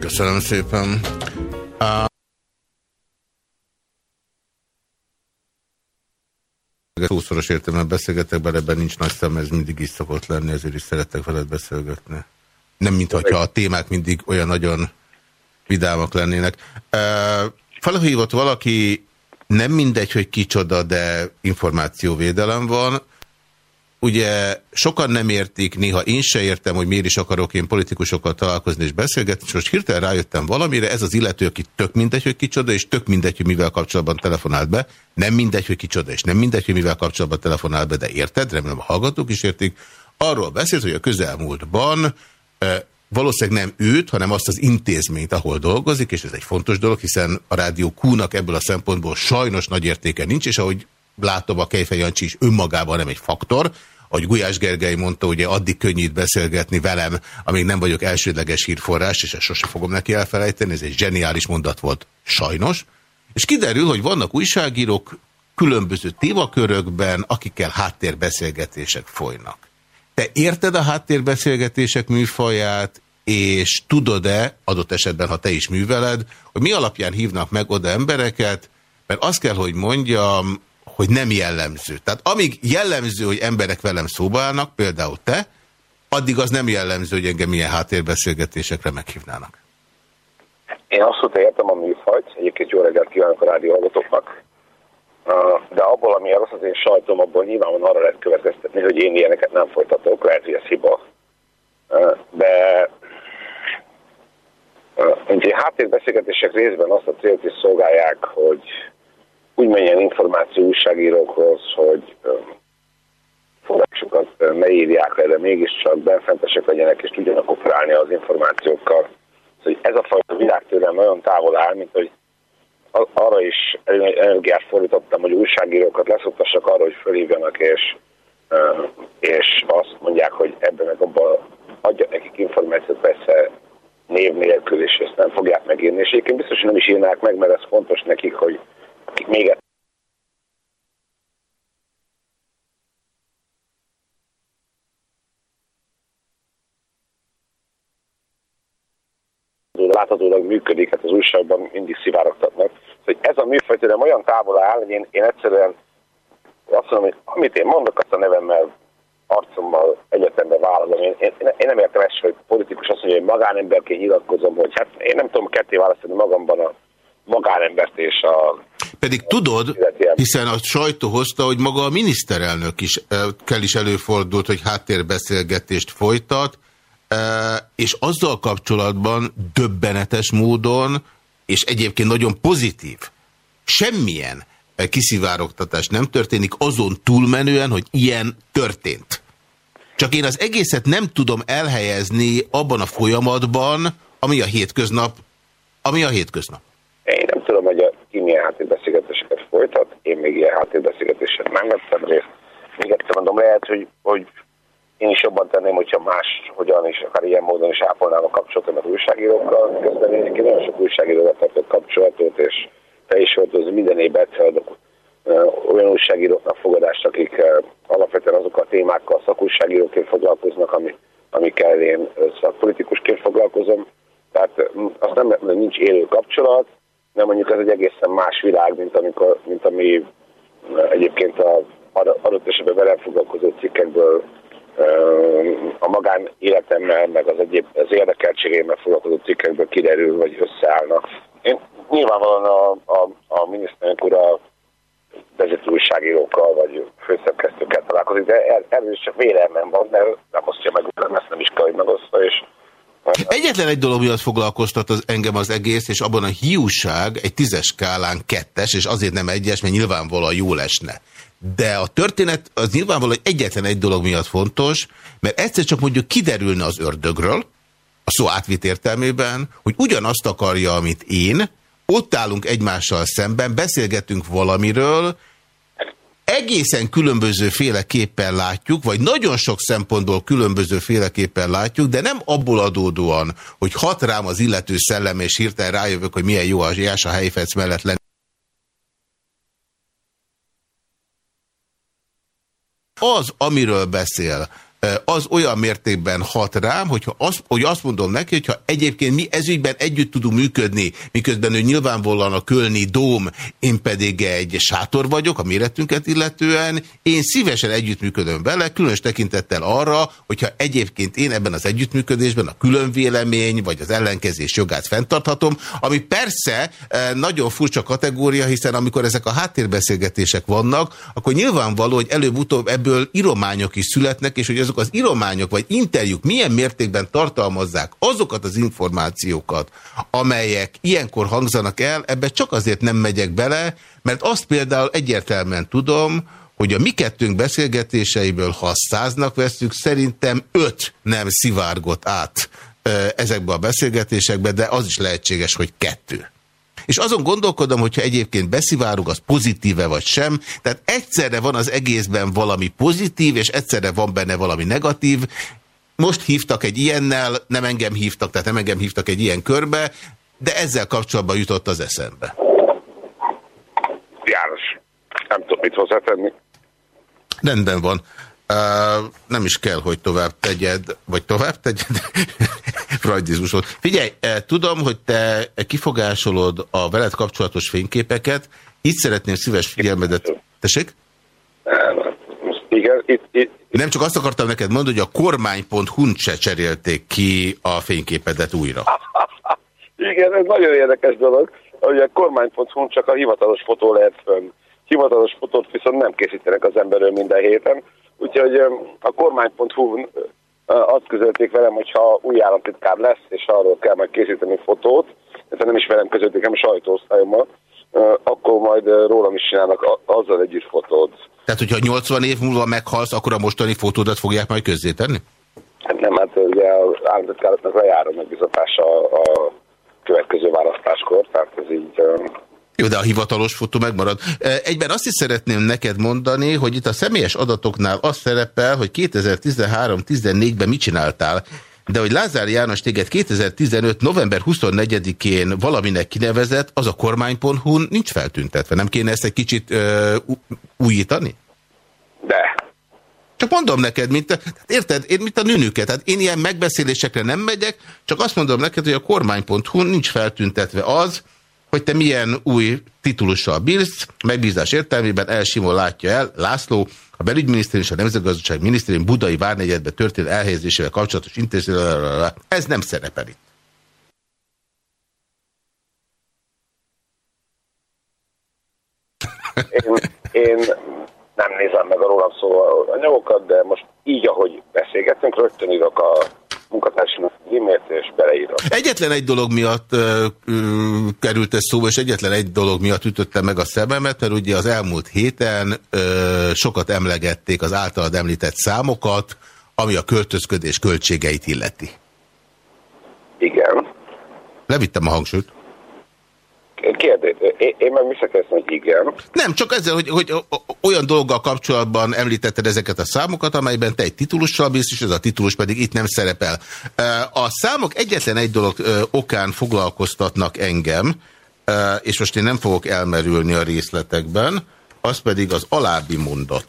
Köszönöm szépen. A... Húszoros értelemben beszélgetek, bár ebben nincs nagy szem, ez mindig is szokott lenni, ezért is szeretek veled beszélgetni. Nem, mint hogyha a témák mindig olyan nagyon vidámak lennének. Uh, felhívott valaki, nem mindegy, hogy kicsoda, de információvédelem van, ugye sokan nem értik, néha én se értem, hogy miért is akarok én politikusokkal találkozni és beszélgetni, és most hirtelen rájöttem valamire, ez az illető, aki tök mindegy, hogy kicsoda, és tök mindegy, hogy mivel kapcsolatban telefonált be, nem mindegy, hogy kicsoda, és nem mindegy, hogy mivel kapcsolatban telefonál be, de érted, remélem a hallgatók is értik, arról beszélt, hogy a közelmúltban valószínűleg nem őt, hanem azt az intézményt, ahol dolgozik, és ez egy fontos dolog, hiszen a Rádió Q-nak ebből a szempontból sajnos nagy értéke nincs, és ahogy látom, a Kejfej Jancsi is önmagában nem egy faktor, ahogy Gulyás Gergely mondta, ugye addig könnyít beszélgetni velem, amíg nem vagyok elsődleges hírforrás, és ezt sose fogom neki elfelejteni, ez egy zseniális mondat volt, sajnos. És kiderül, hogy vannak újságírók különböző témakörökben, akikkel háttérbeszélgetések folynak. Te érted a háttérbeszélgetések műfaját, és tudod-e, adott esetben, ha te is műveled, hogy mi alapján hívnak meg oda embereket, mert azt kell, hogy mondjam, hogy nem jellemző. Tehát amíg jellemző, hogy emberek velem szóba állnak, például te, addig az nem jellemző, hogy engem milyen háttérbeszélgetésekre meghívnának. Én abszolút értem a műfajt, egyébként jó reggelt kívánok a rádióhallgatóknak, de abból, ami az az én sajtom, abból nyilván arra lehet következtetni, hogy én ilyeneket nem folytatok, lehet, hogy ez hiba. De mint háttérbeszélgetések részben azt a célt is szolgálják, hogy úgy menjen információ újságírókhoz, hogy forrásokat ne írják le, de mégiscsak benfentesek legyenek, és tudjanak operálni az információkkal. Szóval ez a fajta világ tőlem nagyon távol áll, mint hogy arra is energiát fordítottam, hogy újságírókat leszoktassak arra, hogy fölhívjanak, és, és azt mondják, hogy ebben meg abban adja nekik információt, persze név nélkül, és ezt nem fogják megírni. És egyébként biztos, hogy nem is írnák meg, mert ez fontos nekik, hogy még egyszer. láthatólag működik, hát az újságban mindig szivárogtatnak. Hogy ez a műfaj tőlem olyan távol áll, hogy én, én egyszerűen azt mondom, hogy amit én mondok, azt a nevemmel, arcommal egyetemben vállalom. Én, én, én nem értem ezt, hogy politikus azt mondja, hogy magánemberként nyilatkozom, hogy hát én nem tudom ketté választani magamban a magánembert és a... Pedig tudod, hiszen a sajtó hozta, hogy maga a miniszterelnök is kell is előfordult, hogy háttérbeszélgetést folytat, és azzal kapcsolatban döbbenetes módon, és egyébként nagyon pozitív, semmilyen kiszivárogtatás nem történik azon túlmenően, hogy ilyen történt. Csak én az egészet nem tudom elhelyezni abban a folyamatban, ami a hétköznap, ami a hétköznap. Én nem tudom, hogy a, ki milyen háttérbeszélgetéseket folytat, én még ilyen háttérbeszélgetéset nem vettem részt. Még egyszer mondom, lehet, hogy, hogy én is jobban tenném, hogyha más, hogyan is, akár ilyen módon is ápolnám a kapcsolatomat újságírókkal, közben én nagyon sok újságíróval tartott kapcsolatot, és te is volt, minden évben adok olyan újságíróknak fogadást, akik alapvetően azok a témákkal szakújságíróként foglalkoznak, ami, amikkel én szakpolitikusként foglalkozom. Tehát azt nem, nincs élő kapcsolat, de mondjuk ez egy egészen más világ, mint, amikor, mint ami egyébként a adott esetben velem foglalkozó cikkekből a magán életemmel, meg az, egyéb, az érdekeltségémmel foglalkozó cikkekből kiderül, vagy összeállnak. Én nyilvánvalóan a, a, a miniszterünk ura vezető újságírókkal, vagy főszerkesztőkkel találkozik, de erről is csak vélelmem van, mert nem osztja meg, ezt nem is kell, hogy megoszta, és Egyetlen egy dolog miatt foglalkoztat az, engem az egész, és abban a hiúság egy tízes skálán kettes, és azért nem egyes, mert nyilvánvalóan jól esne. De a történet az nyilvánvalóan egyetlen egy dolog miatt fontos, mert egyszer csak mondjuk kiderülne az ördögről, a szó átvit értelmében, hogy ugyanazt akarja, amit én, ott állunk egymással szemben, beszélgetünk valamiről, egészen különböző féleképpen látjuk, vagy nagyon sok szempontból különböző féleképpen látjuk, de nem abból adódóan, hogy hat rám az illető szellem, és hirtelen rájövök, hogy milyen jó a Jása Helyfec mellett lenni. Az, amiről beszél, az olyan mértékben hat rám, hogyha az, hogy azt mondom neki, hogyha egyébként mi ezügyben együtt tudunk működni, miközben ő nyilvánvalóan a Kölni Dóm, én pedig egy sátor vagyok a méretünket illetően, én szívesen együttműködöm vele, különös tekintettel arra, hogyha egyébként én ebben az együttműködésben a különvélemény vagy az ellenkezés jogát fenntarthatom, ami persze nagyon furcsa kategória, hiszen amikor ezek a háttérbeszélgetések vannak, akkor nyilvánvaló, hogy előbb-utóbb ebből irományok is születnek, és hogy azok azok az írományok vagy interjúk milyen mértékben tartalmazzák azokat az információkat, amelyek ilyenkor hangzanak el, ebbe csak azért nem megyek bele, mert azt például egyértelműen tudom, hogy a mi kettőnk beszélgetéseiből, ha száznak veszük, szerintem öt nem szivárgott át ezekbe a beszélgetésekbe, de az is lehetséges, hogy kettő. És azon gondolkodom, hogyha egyébként beszivárog, az pozitíve vagy sem. Tehát egyszerre van az egészben valami pozitív, és egyszerre van benne valami negatív. Most hívtak egy ilyennel, nem engem hívtak, tehát nem engem hívtak egy ilyen körbe, de ezzel kapcsolatban jutott az eszembe. János, nem tudom mit hozzátenni. Rendben van. Uh, nem is kell, hogy tovább tegyed, vagy tovább tegyed. Frajdizmus volt. Figyelj, tudom, hogy te kifogásolod a veled kapcsolatos fényképeket. Itt szeretném szíves figyelmedet. Tessék? Igen, itt, itt. Nem csak azt akartam neked mondani, hogy a kormány.hu-n se cserélték ki a fényképedet újra. Igen, ez nagyon érdekes dolog, hogy a kormány.hu csak a hivatalos fotó lehet fönn. Hivatalos fotót viszont nem készítenek az emberről minden héten, úgyhogy a kormány.hu azt közölték velem, hogy ha új államtitkár lesz, és arról kell majd készíteni fotót, ez nem is velem közölték, hanem sajtóosztályommal, akkor majd rólam is csinálnak azzal együtt fotót. Tehát, hogyha 80 év múlva meghalsz, akkor a mostani fotódat fogják majd közzétenni? Hát nem, hát ugye az államtitkároknak lejár a megbizatása a következő választáskor, tehát ez így jó, de a hivatalos fotó megmarad. Egyben azt is szeretném neked mondani, hogy itt a személyes adatoknál az szerepel, hogy 2013-14-ben mit csináltál. De hogy Lázár János téged 2015. november 24-én valaminek kinevezett, az a kormány.hu nincs feltüntetve. Nem kéne ezt egy kicsit ö, újítani? De. Csak mondom neked, mint, érted, én mint a nőnüket, tehát én ilyen megbeszélésekre nem megyek, csak azt mondom neked, hogy a kormány.hu nincs feltüntetve az, hogy te milyen új titulussal bírsz, megbízás értelmében elsimol látja el László, a belügyminisztérium és a Nemzetgazdaság Minisztérium Budai Várnegyedbe történő elhelyezésével kapcsolatos intézmény. Ez nem szerepel itt. Én, én nem nézem meg a rólam szóló anyagokat, de most így, ahogy beszélgetünk, rögtön írok a munkatársamnak e-mailt, és beleírom. Egyetlen egy dolog miatt ö, ö, került ez szóba, és egyetlen egy dolog miatt ütötte meg a szememet, mert ugye az elmúlt héten ö, sokat emlegették az általad említett számokat, ami a költözködés költségeit illeti. Igen. Levittem a hangsúlyt. Kérdés, én, meg visszakezdtem, hogy igen. Nem, csak ezzel, hogy, hogy olyan dolggal kapcsolatban említetted ezeket a számokat, amelyben te egy titulussal bízsz, és ez a titulus pedig itt nem szerepel. A számok egyetlen egy dolog okán foglalkoztatnak engem, és most én nem fogok elmerülni a részletekben, az pedig az alábbi mondat.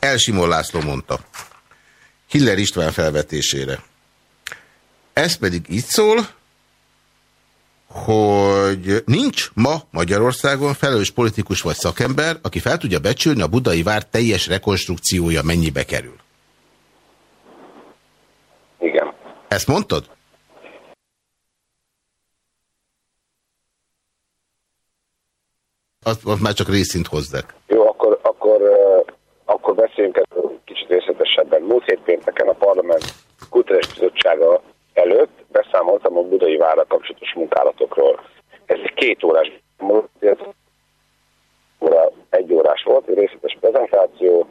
Elsimon László mondta. Hiller István felvetésére. Ez pedig így szól, hogy nincs ma Magyarországon felelős politikus vagy szakember, aki fel tudja becsülni a budai vár teljes rekonstrukciója mennyibe kerül. Igen. Ezt mondtad? Azt, azt már csak részint hozzák. Jó, akkor, akkor, akkor beszéljünk kicsit részletesebben. Múlt hét pénteken a parlament kulturális bizottsága előtt beszámoltam a budai vára kapcsolatos munkálatokról. Ez egy két órás, egy órás volt, egy részletes prezentáció,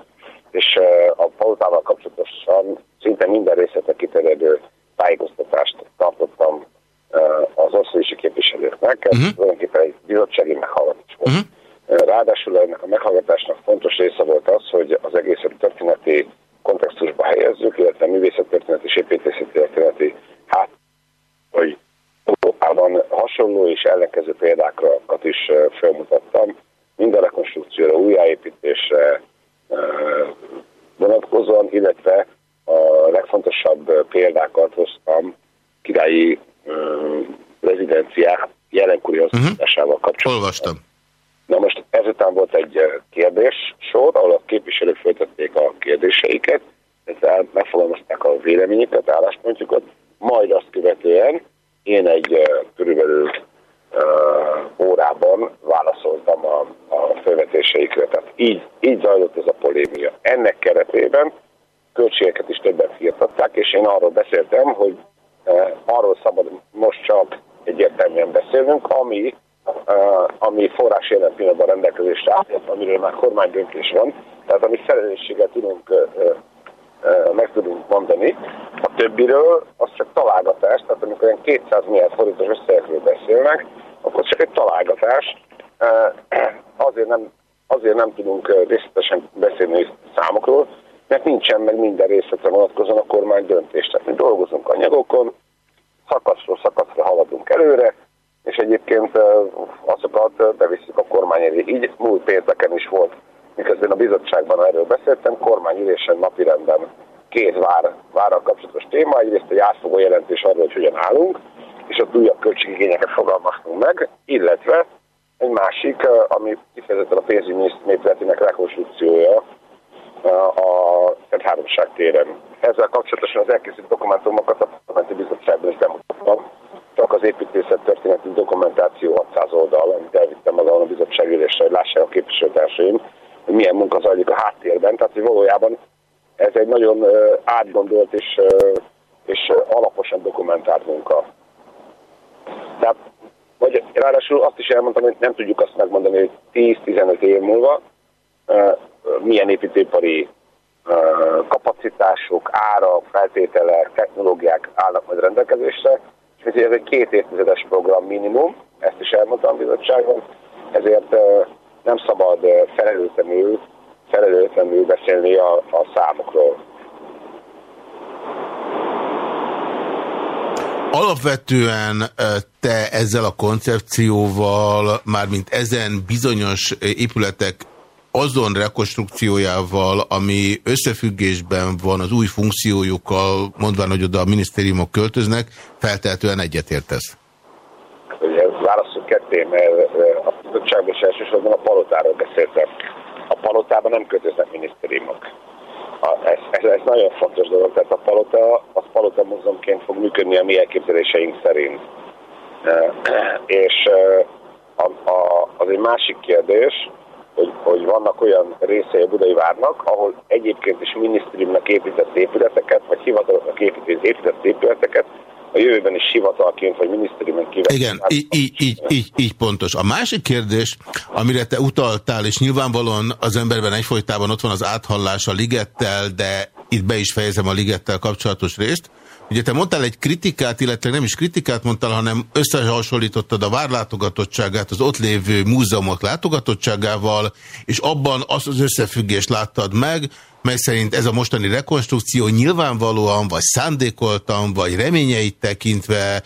és a palotával kapcsolatosan szinte minden részletek kiterjedő tájékoztatást tartottam az országosi képviselőknek. Ez uh-huh. tulajdonképpen egy bizottsági meghallgatás volt. Uh-huh. Ráadásul ennek a meghallgatásnak fontos része volt az, hogy az egészet történeti kontextusba helyezzük, illetve művészettörténeti és építészeti történeti hát, hogy Európában hasonló és ellenkező példákat is felmutattam, mind a rekonstrukcióra, újjáépítésre vonatkozóan, illetve a legfontosabb példákat hoztam királyi rezidenciák jelenkori mhm. kapcsolatban. Olvastam. Na most ezután volt egy kérdés sor, ahol a képviselők föltették a kérdéseiket, ezzel megfogalmazták a véleményüket, álláspontjukat, majd azt követően én egy körülbelül órában válaszoltam a, a felvetéseikre. Tehát így, így zajlott ez a polémia. Ennek keretében költségeket is többen firtatták, és én arról beszéltem, hogy arról szabad most csak egyértelműen beszélnünk, ami, ami forrás jelen pillanatban rendelkezésre áll, amiről már kormánydöntés van, tehát ami felelősséggel tudunk meg tudunk mondani. A többiről az csak találgatás, tehát amikor ilyen 200 milliárd forintos összegekről beszélnek, akkor csak egy találgatás. Azért nem, azért nem tudunk részletesen beszélni számokról, mert nincsen meg minden részletre vonatkozóan a kormány döntés. Tehát mi dolgozunk anyagokon, szakaszról szakaszra haladunk előre, és egyébként azokat bevisszük a kormány elé. Így múlt pénteken is volt miközben a bizottságban erről beszéltem, kormányülésen napirenden két vár, várral kapcsolatos téma, egyrészt egy átfogó jelentés arról, hogy hogyan állunk, és ott újabb költségigényeket fogalmaztunk meg, illetve egy másik, ami kifejezetten a pénzügyminisztériumételetének rekonstrukciója a Szent Háromság téren. Ezzel kapcsolatosan az elkészült dokumentumokat a parlamenti bizottságban is bemutattam, csak az építészet történeti dokumentáció 600 oldal, amit elvittem magam a bizottságülésre, hogy lássák a képviselőtársaim, hogy milyen munka zajlik a háttérben. Tehát, hogy valójában ez egy nagyon átgondolt és, és alaposan dokumentált munka. Tehát, vagy ráadásul azt is elmondtam, hogy nem tudjuk azt megmondani, hogy 10-15 év múlva milyen építőipari kapacitások, árak, feltételek, technológiák állnak majd rendelkezésre, és ez egy két évtizedes program minimum, ezt is elmondtam bizottságon, ezért nem szabad felelőtlenül, felelőtlenül beszélni a, a számokról. Alapvetően te ezzel a koncepcióval, mármint ezen bizonyos épületek azon rekonstrukciójával, ami összefüggésben van az új funkciójukkal, mondván, hogy oda a minisztériumok költöznek, feltehetően egyetértesz? Ugye válaszunk ketté, mert bizottságban is elsősorban a palotáról beszéltem. A palotában nem kötöznek minisztériumok. Ez, ez, ez nagyon fontos dolog, tehát a palota, az palota múzeumként fog működni a mi elképzeléseink szerint. És a, a, az egy másik kérdés, hogy, hogy vannak olyan részei a Budai Várnak, ahol egyébként is minisztériumnak épített épületeket, vagy hivataloknak épített épületeket a jövőben is hivatalként vagy minisztériumon kívül. Igen, így, így, így, így, így pontos. A másik kérdés, amire te utaltál, és nyilvánvalóan az emberben egyfolytában ott van az áthallás a ligettel, de itt be is fejezem a ligettel kapcsolatos részt, Ugye te mondtál egy kritikát, illetve nem is kritikát mondtál, hanem összehasonlítottad a várlátogatottságát az ott lévő múzeumok látogatottságával, és abban azt az összefüggést láttad meg, mely szerint ez a mostani rekonstrukció nyilvánvalóan, vagy szándékoltan, vagy reményeit tekintve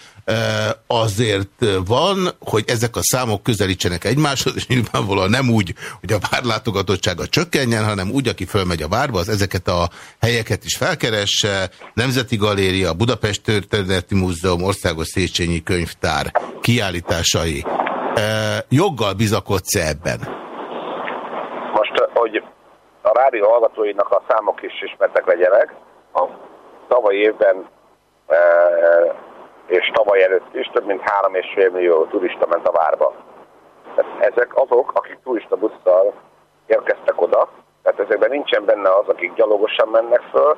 azért van, hogy ezek a számok közelítsenek egymáshoz, és nyilvánvalóan nem úgy, hogy a várlátogatottsága csökkenjen, hanem úgy, aki fölmegy a várba, az ezeket a helyeket is felkeresse, Nemzeti Galéria, Budapest Történeti Múzeum, Országos Széchenyi Könyvtár kiállításai. Joggal bizakodsz -e ebben? A rádió hallgatóinak a számok is ismertek legyenek, a tavalyi évben és tavaly előtt is több mint 3,5 millió turista ment a várba. Tehát ezek azok, akik turista busszal érkeztek oda, tehát ezekben nincsen benne az, akik gyalogosan mennek föl,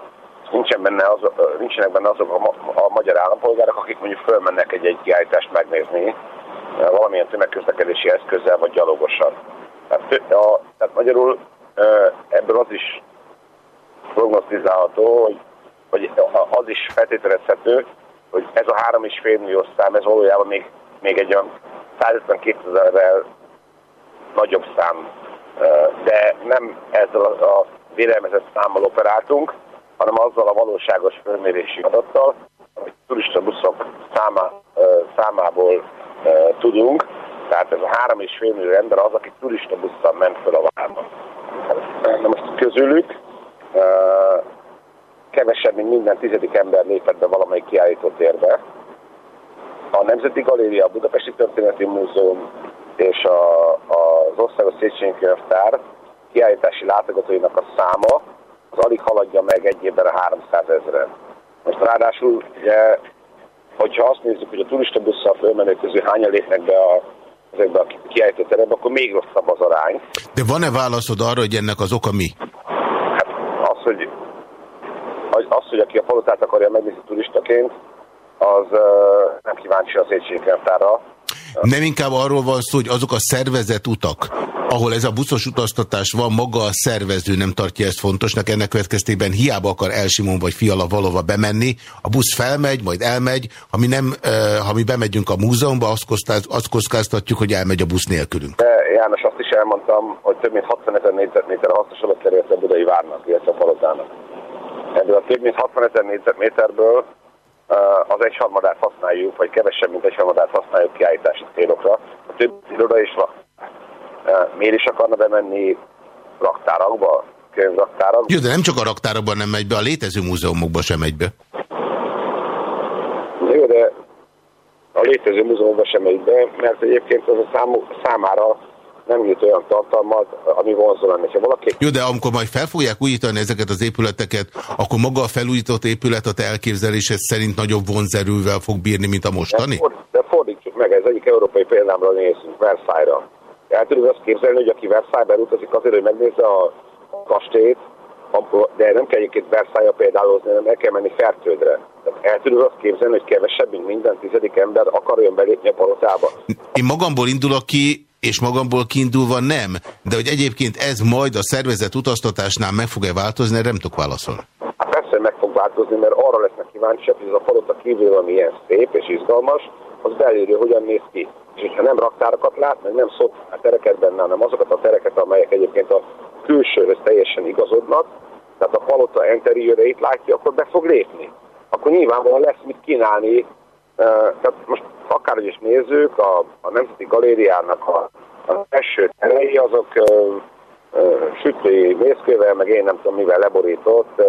nincsen benne az, nincsenek benne azok a, a magyar állampolgárok, akik mondjuk fölmennek egy-egy kiállítást megnézni valamilyen tömegközlekedési eszközzel vagy gyalogosan. Tehát, a, tehát magyarul ebből az is prognosztizálható, hogy, hogy az is feltételezhető, hogy ez a 3,5 millió szám, ez valójában még, még egy olyan 152 ezerrel nagyobb szám, de nem ezzel a, vélelmezett számmal operáltunk, hanem azzal a valóságos fölmérési adattal, hogy turista buszok számá, számából tudunk, tehát ez a 3,5 millió ember az, aki turista busszal ment fel a várba. Na most közülük kevesebb, mint minden tizedik ember lépett be valamelyik kiállító térbe. A Nemzeti Galéria, a Budapesti Történeti Múzeum és a, az Országos Széchenyi Könyvtár kiállítási látogatóinak a száma az alig haladja meg egy évben a 300 ezeren. Most ráadásul, ugye, hogyha azt nézzük, hogy a turista busszal fölmenők közül hányan lépnek be a ezekbe a kiállító terembe, akkor még rosszabb az arány. De van-e válaszod arra, hogy ennek az oka mi? Hát az, hogy az, hogy aki a palotát akarja megnézni turistaként, az uh, nem kíváncsi az étségkönyvtára. Nem inkább arról van szó, hogy azok a szervezett utak, ahol ez a buszos utaztatás van, maga a szervező nem tartja ezt fontosnak, ennek következtében hiába akar Elsimon vagy Fiala valóva bemenni, a busz felmegy, majd elmegy, ha mi, nem, ha mi bemegyünk a múzeumba, azt, kockáz, azt kockáztatjuk, hogy elmegy a busz nélkülünk. De János, azt is elmondtam, hogy több mint 60 ezer négyzetméter hasznosabbat került a Budai Várnak, illetve a Palotának. Ebből a több mint 60 ezer négyzetméterből az egyharmadát használjuk, vagy kevesebb, mint egyharmadát használjuk kiállítási célokra. A több iroda is van. Miért is akarna bemenni raktárakba, könyvraktárakba? Jó, de nem csak a raktárakban nem megy be, a létező múzeumokba sem megy be. Jó, de a létező múzeumokba sem megy be, mert egyébként az a számú, számára nem jut olyan tartalmat, ami vonzó lenne. Ha valaki... Jó, de amikor majd fel fogják újítani ezeket az épületeket, akkor maga a felújított épület a te elképzelésed szerint nagyobb vonzerővel fog bírni, mint a mostani? De, ford, de fordítsuk meg, ez egyik európai példámra nézzünk, Versailles-ra. El tudod azt képzelni, hogy aki Versailles-be utazik azért, hogy megnézze a kastélyt, de nem kell egyébként Versailles-a példálozni, hanem el kell menni Fertődre. Tehát el tudod azt képzelni, hogy kevesebb, mint minden tizedik ember akarjon belépni a palotába. Én magamból indulok ki, és magamból kiindulva nem, de hogy egyébként ez majd a szervezet utaztatásnál meg fog-e változni, erre nem tudok válaszolni. Hát persze meg fog változni, mert arra lesznek kíváncsiak, hogy ez a palota kívül van ilyen szép és izgalmas, az belülről hogyan néz ki. És hogyha nem raktárakat lát, meg nem a tereket benne, hanem azokat a tereket, amelyek egyébként a külsőhöz teljesen igazodnak, tehát a palota interiőreit látja, akkor be fog lépni. Akkor nyilvánvalóan lesz mit kínálni tehát most akárhogy is nézzük, a, a Nemzeti Galériának a, az első terei azok sütői mészkővel, meg én nem tudom mivel leborított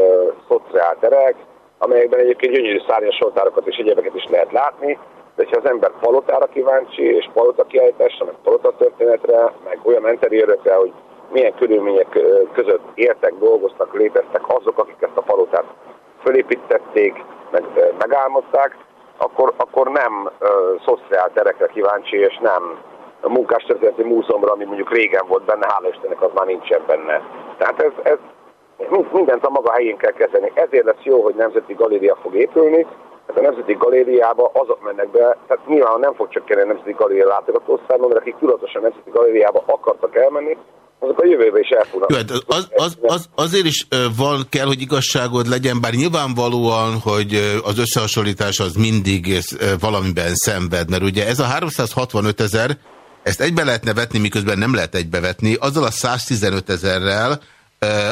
szociálterek, amelyekben egyébként gyönyörű szárnyas oltárokat és egyébeket is lehet látni, de ha az ember palotára kíváncsi, és palota kiállításra, meg palota történetre, meg olyan interiőrökre, hogy milyen körülmények között éltek, dolgoztak, léteztek azok, akik ezt a palotát fölépítették, meg megálmodták, akkor, akkor nem uh, szociál terekre kíváncsi, és nem a munkástörténeti múzeumra, ami mondjuk régen volt benne, hála Istennek az már nincsen benne. Tehát ez, ez mindent a maga helyén kell kezelni. Ezért lesz jó, hogy Nemzeti Galéria fog épülni, tehát a Nemzeti Galériába azok mennek be, tehát nyilván nem fog csökkenni a Nemzeti Galéria látogatószáma, mert akik tudatosan Nemzeti Galériába akartak elmenni, azok a jövőben is elfognak. Hát az, az, az, azért is van, kell, hogy igazságod legyen, bár nyilvánvalóan, hogy az összehasonlítás az mindig valamiben szenved, mert ugye ez a 365 ezer, ezt egybe lehetne vetni, miközben nem lehet egybevetni, azzal a 115 ezerrel,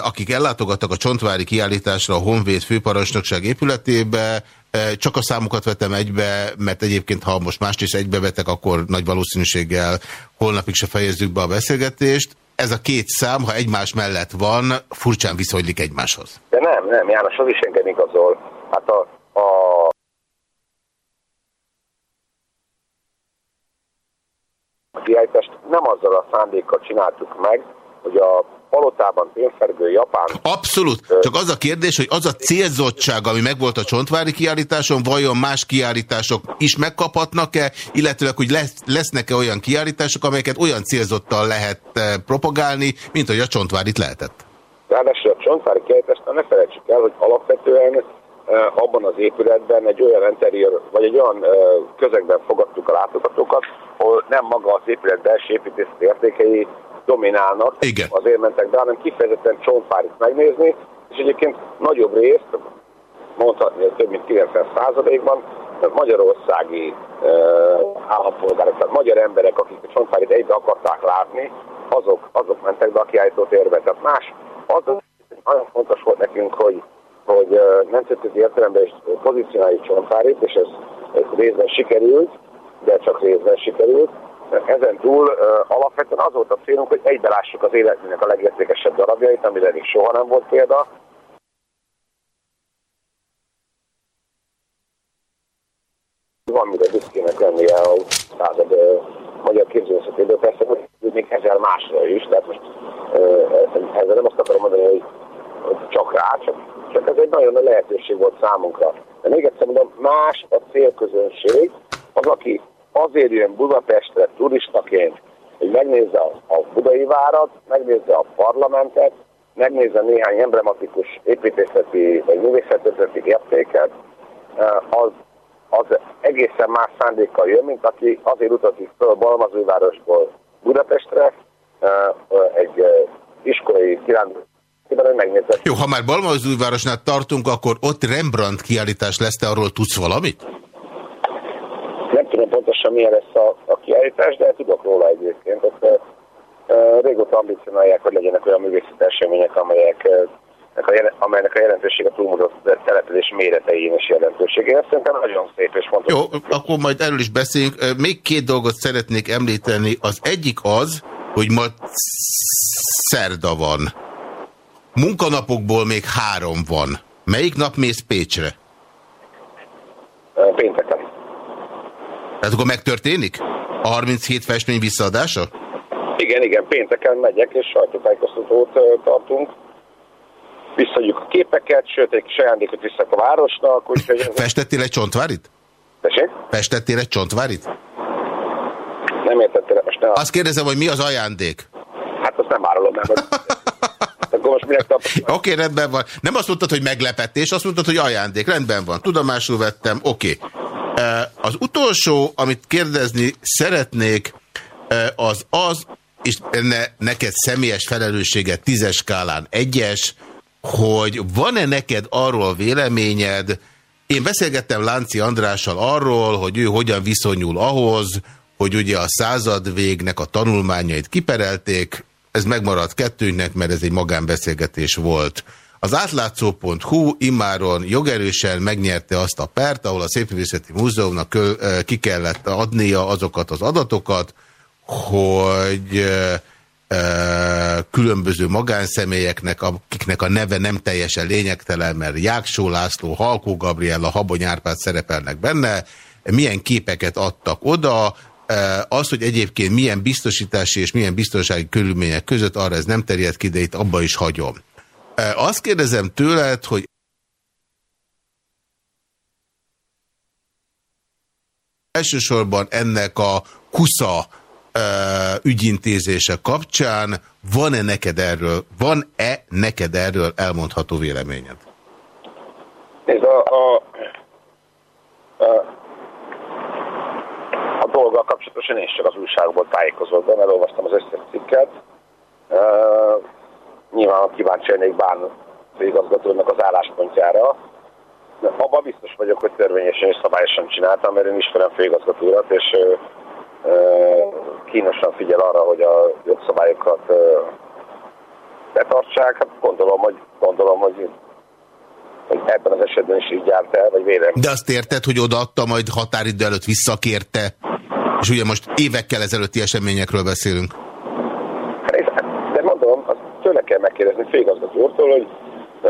akik ellátogattak a Csontvári kiállításra a Honvéd főparancsnokság épületébe, csak a számokat vetem egybe, mert egyébként ha most mást is egybevetek, akkor nagy valószínűséggel holnapig se fejezzük be a beszélgetést. Ez a két szám, ha egymás mellett van, furcsán viszonylik egymáshoz. De nem, nem, János, az is engem igazol. Hát a, a kiállítást nem azzal a szándékkal csináltuk meg, hogy a palotában tényszergő japán... Abszolút. Csak az a kérdés, hogy az a célzottság, ami megvolt a Csontvári kiállításon, vajon más kiállítások is megkaphatnak-e, illetőleg, hogy lesz, lesznek-e olyan kiállítások, amelyeket olyan célzottan lehet propagálni, mint hogy a Csontvárit lehetett? Ráadásul a Csontvári kiállítást ne felejtsük el, hogy alapvetően abban az épületben egy olyan interior, vagy egy olyan közegben fogadtuk a látogatókat, ahol nem maga az épület belső építészeti értékei dominálnak, Igen. azért mentek be, hanem kifejezetten csontpárit megnézni, és egyébként nagyobb részt, mondhatni, hogy több mint 90%-ban magyarországi uh, állampolgárok, tehát magyar emberek, akik a csontpárit egybe akarták látni, azok, azok mentek be a kiállító térbe. Tehát más, az nagyon fontos volt nekünk, hogy, hogy uh, nemzetközi értelemben is pozícionáljuk csontpárit, és ez, ez részben sikerült, de csak részben sikerült, ezen túl alapvetően az volt a célunk, hogy egybelássuk az életünknek a legértékesebb darabjait, amire még soha nem volt példa. Van mire büszkének lennie a század magyar képzőművészetéből, persze, hogy még ezer másra is, tehát most ezzel nem azt akarom mondani, hogy, hogy csak rá, csak, csak ez egy nagyon nagy lehetőség volt számunkra. De még egyszer mondom, más a célközönség, az, aki azért jön Budapestre turistaként, hogy megnézze a, budai várat, megnézze a parlamentet, megnézze néhány emblematikus építészeti vagy művészeteti értéket, eh, az, az egészen más szándékkal jön, mint aki azért utazik föl Balmazújvárosból Budapestre eh, egy eh, iskolai kiránduló Jó, ha már Balmazújvárosnál tartunk, akkor ott Rembrandt kiállítás lesz, te arról tudsz valamit? Tudom pontosan milyen lesz a, a kiállítás, de tudok róla egyébként. Ott uh, régóta ambicionálják, hogy legyenek olyan művészeti események, amelyek a, amelynek a jelentősége túlmutat település méretein is jelentősége. Ez szerintem nagyon szép és fontos. Jó, akkor majd erről is beszéljünk. Még két dolgot szeretnék említeni. Az egyik az, hogy ma szerda van. Munkanapokból még három van. Melyik nap mész Pécsre? Pénteken. Tehát akkor megtörténik? A 37 festmény visszaadása? Igen, igen, pénteken megyek, és sajtótájékoztatót tartunk. Visszadjuk a képeket, sőt, egy kis ajándékot visszak a városnak. Úgyhogy Festettél egy csontvárit? Tessék? Festettél egy csontvárit? Nem értettél, most ne... Azt kérdezem, hogy mi az ajándék? Hát azt nem árulom meg. Akkor most minek Oké, okay, rendben van. Nem azt mondtad, hogy meglepetés, azt mondtad, hogy ajándék. Rendben van. Tudomásul vettem. Oké. Okay. Az utolsó, amit kérdezni szeretnék, az az, és enne neked személyes felelősséget tízes skálán egyes, hogy van-e neked arról véleményed, én beszélgettem Lánci Andrással arról, hogy ő hogyan viszonyul ahhoz, hogy ugye a század végnek a tanulmányait kiperelték, ez megmaradt kettőnknek, mert ez egy magánbeszélgetés volt. Az átlátszó.hu immáron jogerősen megnyerte azt a pert, ahol a Szépművészeti Múzeumnak ki kellett adnia azokat az adatokat, hogy különböző magánszemélyeknek, akiknek a neve nem teljesen lényegtelen, mert Jáksó László, Halkó Gabriella, Habony Árpád szerepelnek benne, milyen képeket adtak oda, az, hogy egyébként milyen biztosítási és milyen biztonsági körülmények között, arra ez nem terjed ki, de itt abba is hagyom. Azt kérdezem tőled, hogy elsősorban ennek a kusza ügyintézése kapcsán van-e neked erről, van-e neked erről elmondható véleményed? Ez a, a, a, a dolggal kapcsolatosan én is csak az újságból tájékozottam, elolvastam az összes cikket, nyilván kíváncsi lennék Bán főigazgatónak az álláspontjára. De abban biztos vagyok, hogy törvényesen és szabályosan csináltam, mert én ismerem főigazgatórat, és uh, kínosan figyel arra, hogy a jogszabályokat betartsák. Hát gondolom, hogy, gondolom, hogy hogy ebben az esetben is így járt el, vagy vélem. De azt érted, hogy odaadta, majd határidő előtt visszakérte? És ugye most évekkel ezelőtti eseményekről beszélünk. De mondom, azt tőle kell megkérdezni úrtól, hogy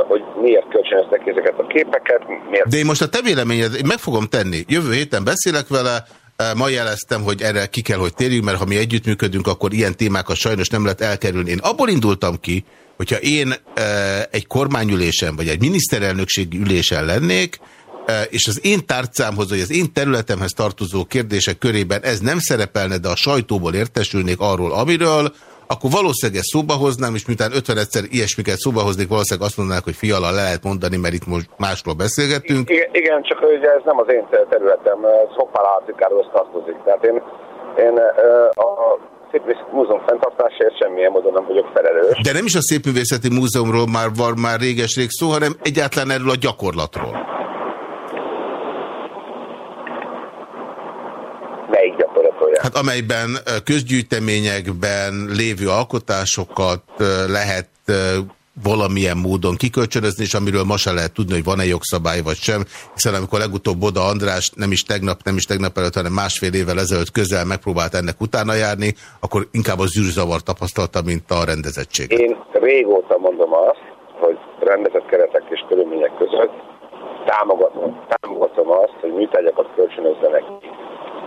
hogy miért kölcsönöztek ezeket a képeket. Miért... De én most a te véleményed, én meg fogom tenni. Jövő héten beszélek vele, eh, Ma jeleztem, hogy erre ki kell, hogy térjünk, mert ha mi együttműködünk, akkor ilyen témákat sajnos nem lehet elkerülni. Én abból indultam ki, hogyha én e, egy kormányülésen, vagy egy miniszterelnökségi ülésen lennék, e, és az én tárcámhoz, vagy az én területemhez tartozó kérdések körében ez nem szerepelne, de a sajtóból értesülnék arról, amiről, akkor valószínűleg ezt szóba hoznám, és miután 50 egyszer ilyesmiket szóba hoznék, valószínűleg azt mondanák, hogy fiala le lehet mondani, mert itt most másról beszélgettünk. Igen, igen csak ugye ez nem az én területem, ez Hoppálá tartozik. Tehát én, én a Szépművészeti Múzeum fenntartásért semmilyen módon nem vagyok felelős. De nem is a Szépművészeti Múzeumról már van már réges-rég szó, hanem egyáltalán erről a gyakorlatról. Melyik gyakorlatról? Hát amelyben közgyűjteményekben lévő alkotásokat lehet valamilyen módon kikölcsönözni, és amiről ma se lehet tudni, hogy van-e jogszabály vagy sem, hiszen amikor legutóbb Boda András nem is tegnap, nem is tegnap előtt, hanem másfél évvel ezelőtt közel megpróbált ennek utána járni, akkor inkább az zűrzavar tapasztalta, mint a rendezettség. Én régóta mondom azt, hogy rendezett keretek és körülmények között támogatom, támogatom azt, hogy műtárgyakat kölcsönözzenek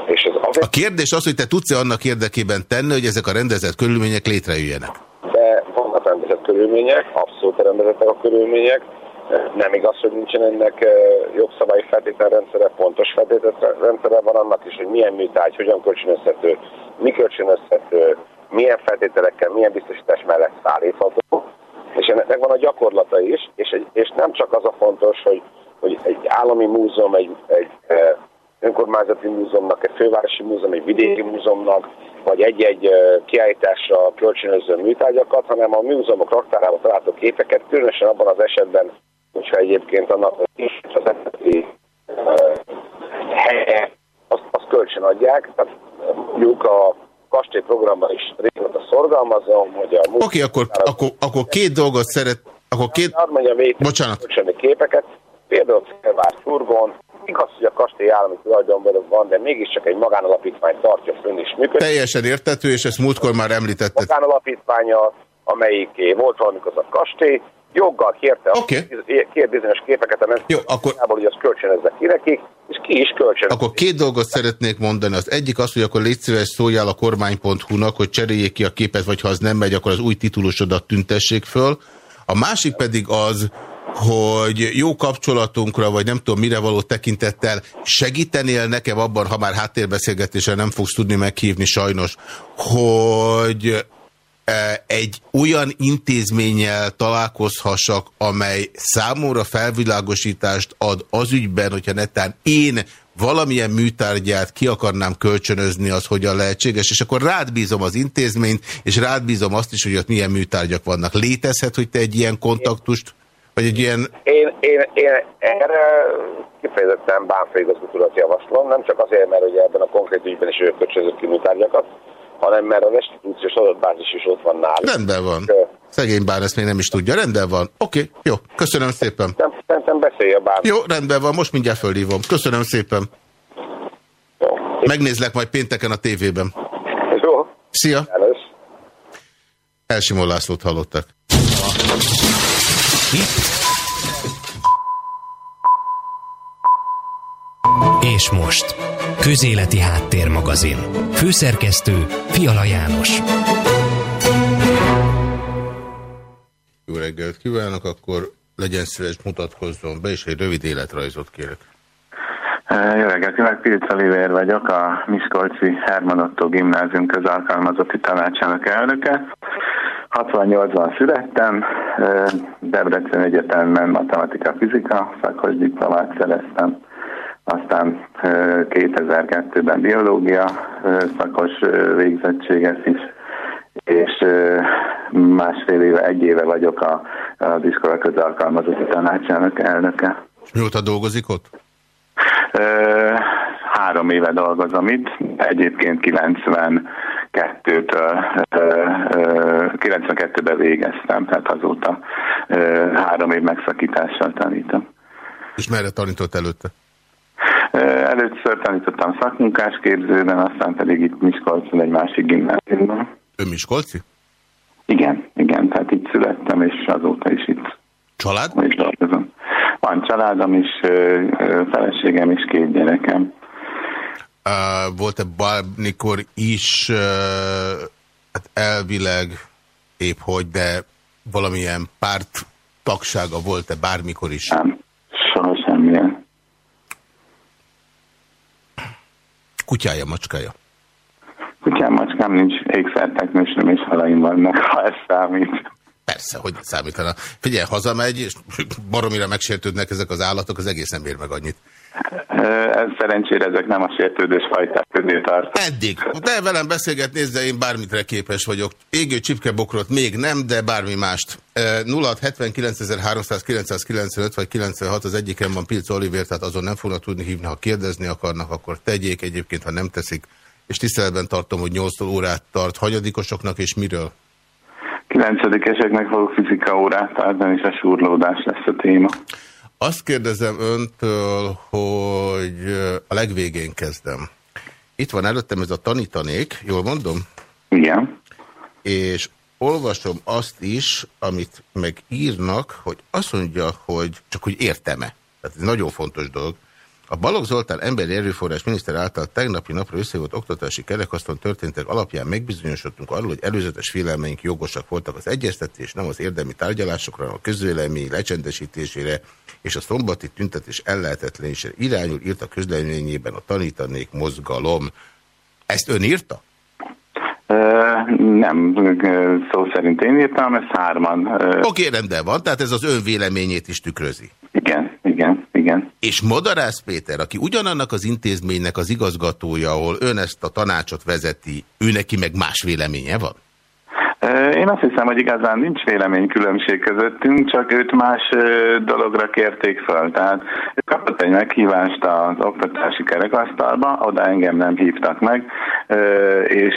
és ez azért... A kérdés az, hogy te tudsz-e annak érdekében tenni, hogy ezek a rendezett körülmények létrejöjjenek? De vannak rendezett körülmények, abszolút rendezettek a körülmények. Nem igaz, hogy nincsen ennek eh, jogszabályi feltételrendszere, pontos feltételrendszere van annak is, hogy milyen műtárgy, hogyan kölcsönözhető, mi kölcsönözhető, milyen feltételekkel, milyen biztosítás mellett szállítható. És ennek van a gyakorlata is, és, és nem csak az a fontos, hogy, hogy egy állami múzeum, egy, egy eh, önkormányzati múzeumnak, egy fővárosi múzeum, egy vidéki múzeumnak, vagy egy-egy kiállításra kölcsönöző műtárgyakat, hanem a múzeumok raktárában található képeket, különösen abban az esetben, hogyha egyébként annak is az eredeti helye, azt, azt kölcsön adják. Tehát mondjuk a kastélyprogramban is régóta szorgalmazom, hogy a... Oké, okay, akkor, akkor, akkor két dolgot szeret... Akkor két... Mondja, Bocsánat. képeket, például Felvár Szurgon, Igaz, hogy a kastély állami tulajdonban van, de mégiscsak egy magánalapítvány tartja fönn is működik. Teljesen értető, és ezt múltkor már említetted. Magánalapítványa, amelyik volt valamikor az a kastély, joggal kérte okay. kér bizonyos képeket a Jó, akkor... hogy az kölcsönözzek ki nekik, és ki is kölcsön. Akkor két dolgot szeretnék mondani. Az egyik az, hogy akkor légy szíves szóljál a kormány.hu-nak, hogy cseréljék ki a képet, vagy ha az nem megy, akkor az új titulusodat tüntessék föl. A másik pedig az, hogy jó kapcsolatunkra, vagy nem tudom mire való tekintettel segítenél nekem abban, ha már háttérbeszélgetésre nem fogsz tudni meghívni sajnos, hogy e, egy olyan intézménnyel találkozhassak, amely számomra felvilágosítást ad az ügyben, hogyha netán én valamilyen műtárgyát ki akarnám kölcsönözni, az hogyan lehetséges, és akkor rád bízom az intézményt, és rád bízom azt is, hogy ott milyen műtárgyak vannak. Létezhet, hogy te egy ilyen kontaktust vagy egy ilyen... Én, én, én erre kifejezetten bánfőigazgatórat javaslom, nem csak azért, mert ugye ebben a konkrét ügyben is ők köcsözött ki műtárgyakat, hanem mert a restitúciós adatbázis is ott van náluk. Rendben van. Szegény bár ezt még nem is tudja. Rendben van. Oké, okay, jó. Köszönöm szépen. Szerintem beszélj a bár. Jó, rendben van. Most mindjárt fölhívom. Köszönöm szépen. Jó. Megnézlek majd pénteken a tévében. Jó. Szia. Elsimó Lászlót hallottak. Itt. És most. Közéleti Háttérmagazin. Főszerkesztő Fiala János. Jó reggelt kívánok, akkor legyen szíves mutatkozzon be, és egy rövid életrajzot kérek. Jó reggelt, kívánok, Pilc Oliver vagyok, a Miskolci Herman Otto Gimnázium közalkalmazotti tanácsának elnöke. 68-ban születtem, Debrecen Egyetemben matematika-fizika szakos diplomát szereztem, aztán 2002-ben biológia szakos végzettséget is, és másfél éve, egy éve vagyok a, az iskola közalkalmazotti tanácsának elnöke. És mióta dolgozik ott? Három éve dolgozom itt, egyébként 92-től 92-ben végeztem, tehát azóta három év megszakítással tanítom. És merre tanított előtte? Először tanítottam szakmunkásképzőben, aztán pedig itt Miskolcon egy másik gimnáziumban. Ön Miskolci? Igen, igen, tehát itt születtem, és azóta is itt. Család? Is dolgozom. Van családom is, feleségem is, két gyerekem. Uh, Volt-e bármikor is, uh, hát elvileg épp hogy, de valamilyen párt tagsága volt-e bármikor is? Nem, soha semmilyen. Kutyája, macskája? Kutyám, macskám nincs, ékszerteknősöm és halaim vannak, ha ez számít. Persze, hogy számítana. Figyelj, hazamegy, és baromira megsértődnek ezek az állatok, az egész nem ér meg annyit. Ez szerencsére ezek nem a sértődős fajták közé tart. Eddig. De velem beszélget, nézze, én bármitre képes vagyok. Égő csipkebokrot még nem, de bármi mást. 0679.395 vagy 96 az egyiken van Pilc Oliver, tehát azon nem fognak tudni hívni, ha kérdezni akarnak, akkor tegyék. Egyébként, ha nem teszik, és tiszteletben tartom, hogy 8 órát tart hagyadikosoknak, és miről? Kilencedikeseknek fogok fizika órát tartani, és a súrlódás lesz a téma. Azt kérdezem öntől, hogy a legvégén kezdem. Itt van előttem ez a tanítanék, jól mondom? Igen. És olvasom azt is, amit megírnak, hogy azt mondja, hogy csak hogy értem-e. Tehát ez nagyon fontos dolog. A Balogh Zoltán emberi erőforrás miniszter által tegnapi napra összehívott oktatási kerekasztalon történtek alapján megbizonyosodtunk arról, hogy előzetes félelmeink jogosak voltak az egyeztetés, nem az érdemi tárgyalásokra, hanem a közvélemény lecsendesítésére és a szombati tüntetés ellehetetlenésére irányul, írt a közleményében a tanítanék mozgalom. Ezt ön írta? Nem, szó szerint én írtam, ez hárman. Oké, okay, rendben van, tehát ez az ön véleményét is tükrözi. Igen, igen, igen. És Madarász Péter, aki ugyanannak az intézménynek az igazgatója, ahol ön ezt a tanácsot vezeti, ő neki meg más véleménye van? Én azt hiszem, hogy igazán nincs véleménykülönbség közöttünk, csak őt más dologra kérték föl. Tehát ő kapott egy meghívást az oktatási kerekasztalba, oda engem nem hívtak meg, és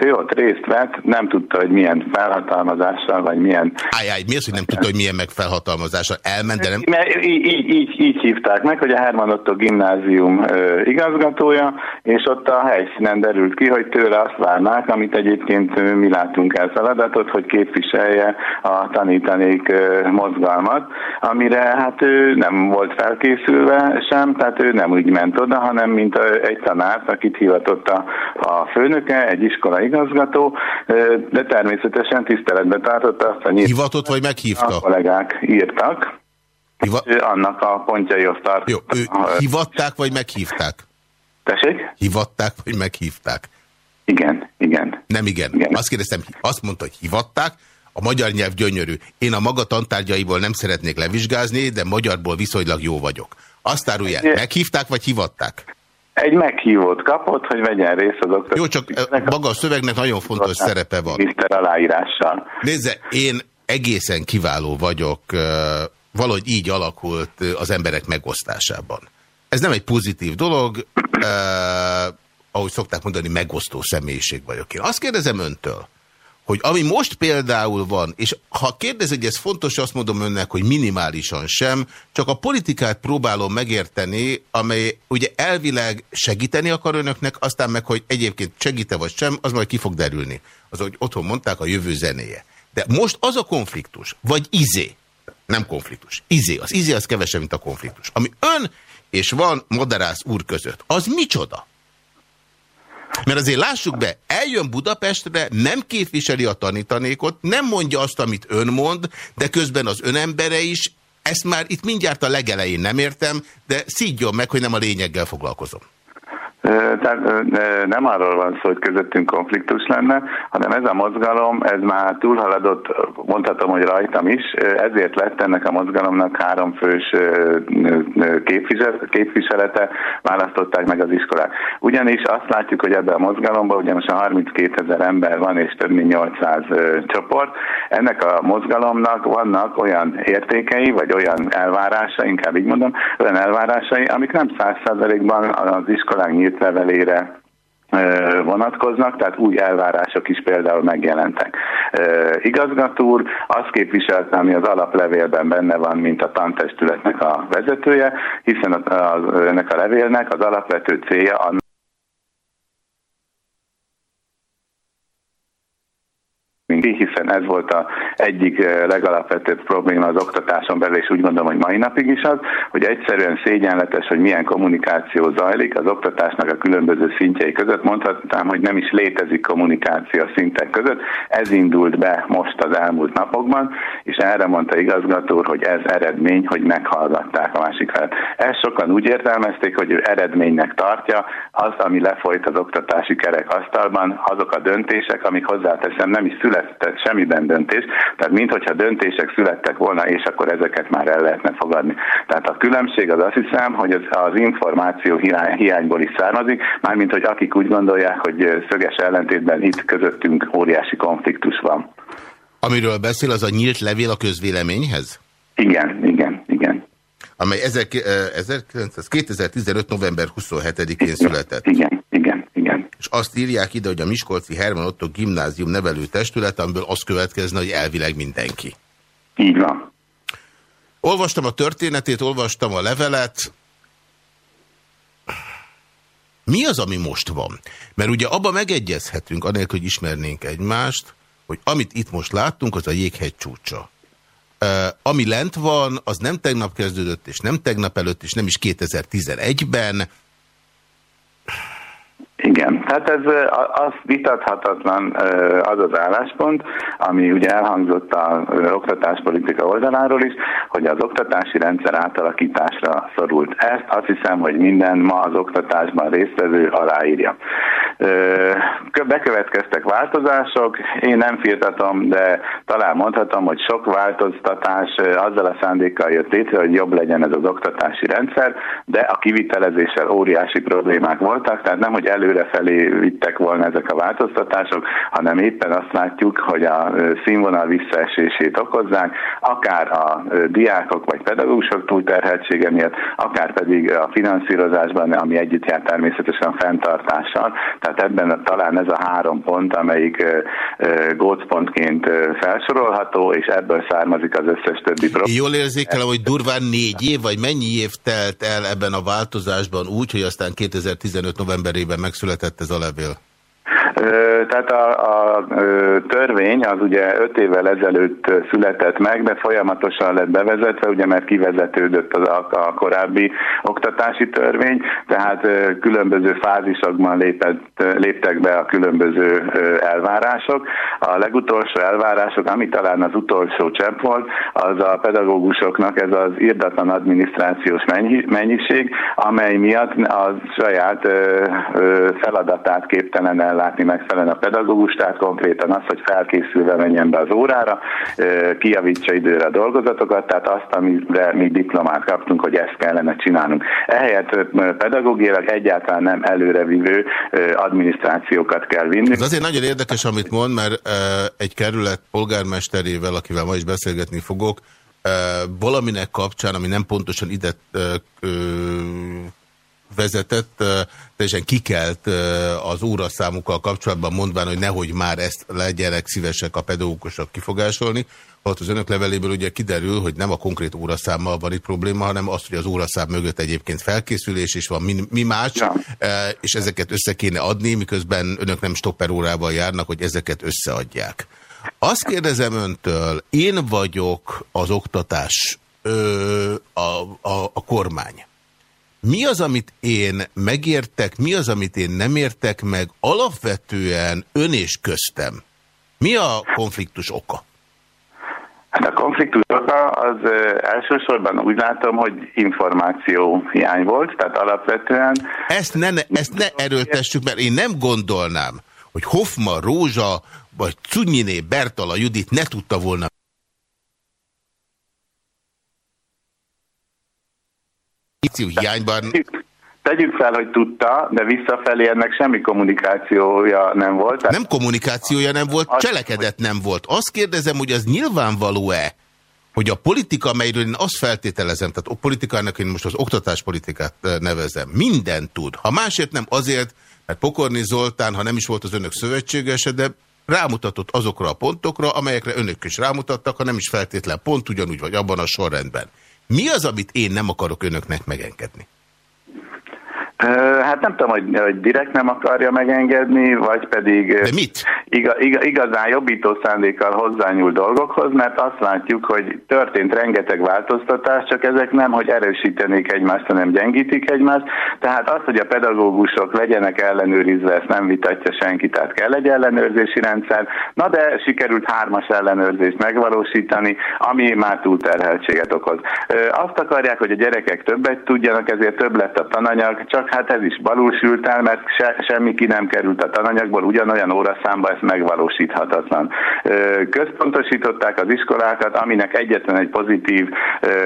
ő ott részt vett, nem tudta, hogy milyen felhatalmazással, vagy milyen... Ájjáj, mi az, hogy nem tudta, hogy milyen megfelhatalmazással? Elment, de nem... Így, így, így, így hívták meg, hogy a Herman Otto gimnázium igazgatója, és ott a helyszínen derült ki, hogy tőle azt várnák, amit egyébként mi látunk el feladatot, hogy képviselje a tanítanék mozgalmat, amire hát ő nem volt felkészülve sem, tehát ő nem úgy ment oda, hanem mint egy tanár, akit hivatott a, a főnöke, egy iskola igazgató, de természetesen tiszteletbe tartotta azt a nyit. Hivatott vagy meghívta? A kollégák írtak. Hiva... Annak a pontjaihoz tart. Jó, ő hivatták vagy meghívták? Tessék? Hivatták vagy meghívták? Igen, igen. Nem igen. igen. Azt kérdeztem, azt mondta, hogy hivatták, a magyar nyelv gyönyörű. Én a maga tantárgyaiból nem szeretnék levizsgázni, de magyarból viszonylag jó vagyok. Azt árulják, meghívták vagy hivatták? Egy meghívót kapott, hogy vegyen részt az oktatás. Jó, csak maga a szövegnek nagyon fontos szerepe van. Miniszter aláírással. Nézze, én egészen kiváló vagyok, valahogy így alakult az emberek megosztásában. Ez nem egy pozitív dolog, ahogy szokták mondani, megosztó személyiség vagyok én. Azt kérdezem öntől, hogy ami most például van, és ha kérdez, hogy ez fontos, azt mondom önnek, hogy minimálisan sem, csak a politikát próbálom megérteni, amely ugye elvileg segíteni akar önöknek, aztán meg, hogy egyébként segíte vagy sem, az majd ki fog derülni. Az, hogy otthon mondták, a jövő zenéje. De most az a konfliktus, vagy izé, nem konfliktus, izé, az izé az kevesebb, mint a konfliktus, ami ön és van Madarász úr között, az micsoda? Mert azért lássuk be, eljön Budapestre, nem képviseli a tanítanékot, nem mondja azt, amit ön mond, de közben az önembere is, ezt már itt mindjárt a legelején nem értem, de szígyon meg, hogy nem a lényeggel foglalkozom. Tehát nem arról van szó, hogy közöttünk konfliktus lenne, hanem ez a mozgalom, ez már túlhaladott, mondhatom, hogy rajtam is, ezért lett ennek a mozgalomnak három fős képviselete, választották meg az iskolák. Ugyanis azt látjuk, hogy ebben a mozgalomban, ugye most a 32 ezer ember van, és több mint 800 csoport, ennek a mozgalomnak vannak olyan értékei, vagy olyan elvárásai, inkább így mondom, olyan elvárásai, amik nem száz százalékban az iskolák nyílt levelére vonatkoznak, tehát új elvárások is például megjelentek. Igazgató úr azt képviselte, ami az alaplevélben benne van, mint a tantestületnek a vezetője, hiszen a, a, ennek a levélnek az alapvető célja hiszen ez volt a egyik eh, legalapvetőbb probléma az oktatáson belül, és úgy gondolom, hogy mai napig is az, hogy egyszerűen szégyenletes, hogy milyen kommunikáció zajlik az oktatásnak a különböző szintjei között. Mondhatnám, hogy nem is létezik kommunikáció a szintek között. Ez indult be most az elmúlt napokban, és erre mondta igazgató hogy ez eredmény, hogy meghallgatták a másik felet. Ezt sokan úgy értelmezték, hogy ő eredménynek tartja az, ami lefolyt az oktatási kerekasztalban, azok a döntések, amik hozzáteszem nem is születtek semmiben döntés, tehát minthogyha döntések születtek volna, és akkor ezeket már el lehetne fogadni. Tehát a különbség az azt hiszem, hogy az, az információ hiány, hiányból is származik, mármint hogy akik úgy gondolják, hogy szöges ellentétben itt közöttünk óriási konfliktus van. Amiről beszél, az a nyílt levél a közvéleményhez? Igen, igen, igen. Amely 2015. november 27-én született. Igen. És azt írják ide, hogy a Miskolci Herman Otto gimnázium nevelő testület, amiből az következne, hogy elvileg mindenki. Így van. Olvastam a történetét, olvastam a levelet. Mi az, ami most van? Mert ugye abba megegyezhetünk, anélkül, hogy ismernénk egymást, hogy amit itt most láttunk, az a jéghegy csúcsa. Uh, ami lent van, az nem tegnap kezdődött, és nem tegnap előtt, és nem is 2011-ben, igen, tehát ez az vitathatatlan az az álláspont, ami ugye elhangzott az oktatáspolitika oldaláról is, hogy az oktatási rendszer átalakításra szorult. Ezt azt hiszem, hogy minden ma az oktatásban résztvevő aláírja. Bekövetkeztek változások, én nem firtatom, de talán mondhatom, hogy sok változtatás azzal a szándékkal jött létre, hogy jobb legyen ez az oktatási rendszer, de a kivitelezéssel óriási problémák voltak, tehát nem, hogy előre felé vittek volna ezek a változtatások, hanem éppen azt látjuk, hogy a színvonal visszaesését okozzák, akár a diákok vagy pedagógusok túlterheltsége miatt, akár pedig a finanszírozásban, ami együtt jár természetesen fenntartással. Tehát ebben talán ez a három pont, amelyik gócpontként felsorolható, és ebből származik az összes többi probléma. Jól érzékelem, hogy durván négy év, vagy mennyi év telt el ebben a változásban úgy, hogy aztán 2015 novemberében megszületett ez a levél? Tehát a, a törvény az ugye öt évvel ezelőtt született meg, de folyamatosan lett bevezetve, ugye mert kivezetődött a, a korábbi oktatási törvény, tehát különböző fázisokban lépett, léptek be a különböző elvárások. A legutolsó elvárások, ami talán az utolsó csepp volt, az a pedagógusoknak ez az irdatlan adminisztrációs mennyiség, amely miatt a saját feladatát képtelen ellátni megfelelően a pedagógus, tehát konkrétan az, hogy felkészülve menjen be az órára, kiavítsa időre a dolgozatokat, tehát azt, amire mi diplomát kaptunk, hogy ezt kellene csinálnunk. Ehelyett pedagógiailag egyáltalán nem előrevívő adminisztrációkat kell vinni. Ez azért nagyon érdekes, amit mond, mert egy kerület polgármesterével, akivel ma is beszélgetni fogok, valaminek kapcsán, ami nem pontosan ide vezetett, teljesen kikelt az óraszámukkal kapcsolatban mondván, hogy nehogy már ezt legyenek szívesek a pedagógusok kifogásolni. Ott az önök leveléből ugye kiderül, hogy nem a konkrét óraszámmal van itt probléma, hanem az, hogy az óraszám mögött egyébként felkészülés, és van mi, mi más, ja. és ezeket össze kéne adni, miközben önök nem stopper órával járnak, hogy ezeket összeadják. Azt kérdezem öntől, én vagyok az oktatás, a, a, a kormány. Mi az, amit én megértek, mi az, amit én nem értek meg alapvetően ön és köztem? Mi a konfliktus oka? Hát a konfliktus oka az elsősorban úgy látom, hogy információ hiány volt, tehát alapvetően... Ezt ne, ezt ne erőltessük, mert én nem gondolnám, hogy Hoffman Rózsa vagy Cunyiné Bertala Judit ne tudta volna hiányban Tegyük fel, hogy tudta, de visszafelé ennek semmi kommunikációja nem volt. Nem kommunikációja nem volt, cselekedet nem volt. Azt kérdezem, hogy az nyilvánvaló-e, hogy a politika, amelyről én azt feltételezem, tehát a politikának én most az oktatáspolitikát eh, nevezem, minden tud. Ha másért nem azért, mert Pokorni Zoltán, ha nem is volt az önök szövetségese, de rámutatott azokra a pontokra, amelyekre önök is rámutattak, ha nem is feltétlen pont ugyanúgy vagy abban a sorrendben. Mi az, amit én nem akarok önöknek megengedni? Hát nem tudom, hogy, hogy direkt nem akarja megengedni, vagy pedig De mit? Iga, iga, igazán jobbító szándékkal hozzányúl dolgokhoz, mert azt látjuk, hogy történt rengeteg változtatás, csak ezek nem, hogy erősítenék egymást, hanem gyengítik egymást. Tehát az, hogy a pedagógusok legyenek ellenőrizve, ezt nem vitatja senki, tehát kell egy ellenőrzési rendszer. Na de sikerült hármas ellenőrzést megvalósítani, ami már túlterheltséget okoz. Azt akarják, hogy a gyerekek többet tudjanak, ezért több lett a tananyag, csak hát ez is balulsült el, mert se, semmi ki nem került a tananyagból, ugyanolyan óraszámba ez megvalósíthatatlan. Központosították az iskolákat, aminek egyetlen egy pozitív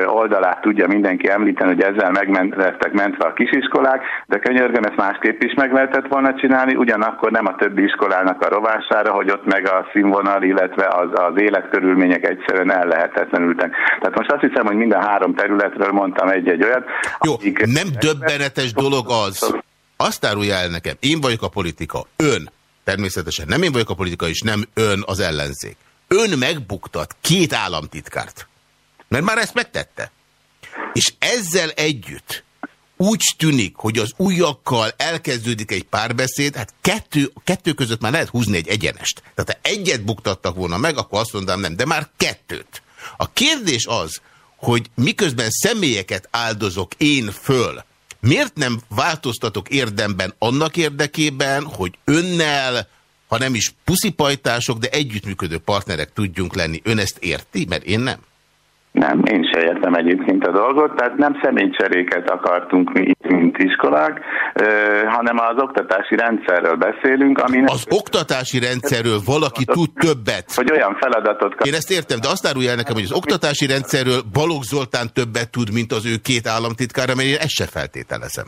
oldalát tudja mindenki említeni, hogy ezzel megmentettek mentve a kisiskolák, de könyörgöm, ezt másképp is meg lehetett volna csinálni, ugyanakkor nem a többi iskolának a rovására, hogy ott meg a színvonal, illetve az, az életkörülmények egyszerűen ellehetetlenültek. Tehát most azt hiszem, hogy minden három területről mondtam egy-egy olyat. Jó, nem döbbenetes dolog az, azt árulja el nekem, én vagyok a politika, ön, természetesen nem én vagyok a politika, és nem ön az ellenzék. Ön megbuktat két államtitkárt. Mert már ezt megtette. És ezzel együtt úgy tűnik, hogy az újakkal elkezdődik egy párbeszéd, hát kettő, kettő között már lehet húzni egy egyenest. Tehát ha egyet buktattak volna meg, akkor azt mondom nem, de már kettőt. A kérdés az, hogy miközben személyeket áldozok én föl, Miért nem változtatok érdemben annak érdekében, hogy önnel, ha nem is puszipajtások, de együttműködő partnerek tudjunk lenni? Ön ezt érti? Mert én nem. Nem, én se értem egyébként a dolgot, tehát nem személycseréket akartunk mi mint iskolák, hanem az oktatási rendszerről beszélünk, ami... Az oktatási rendszerről valaki tud többet. Hogy olyan feladatot... Én ezt értem, de azt árulja el nekem, hogy az oktatási rendszerről Balogh Zoltán többet tud, mint az ő két államtitkára, mert én ezt se feltételezem.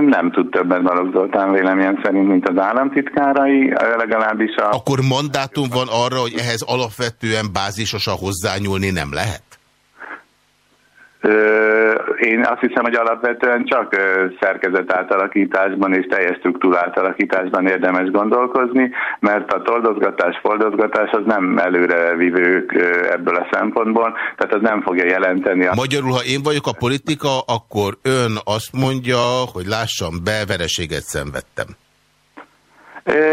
Nem tud többet Balogh Zoltán véleményem szerint, mint az államtitkárai, legalábbis a... Akkor mandátum van arra, hogy ehhez alapvetően bázisosan hozzányúlni nem lehet? Én azt hiszem, hogy alapvetően csak szerkezet átalakításban és teljes struktúra átalakításban érdemes gondolkozni, mert a toldozgatás, foldozgatás az nem előrevívők ebből a szempontból, tehát az nem fogja jelenteni. A... Magyarul, ha én vagyok a politika, akkor ön azt mondja, hogy lássam be, vereséget szenvedtem.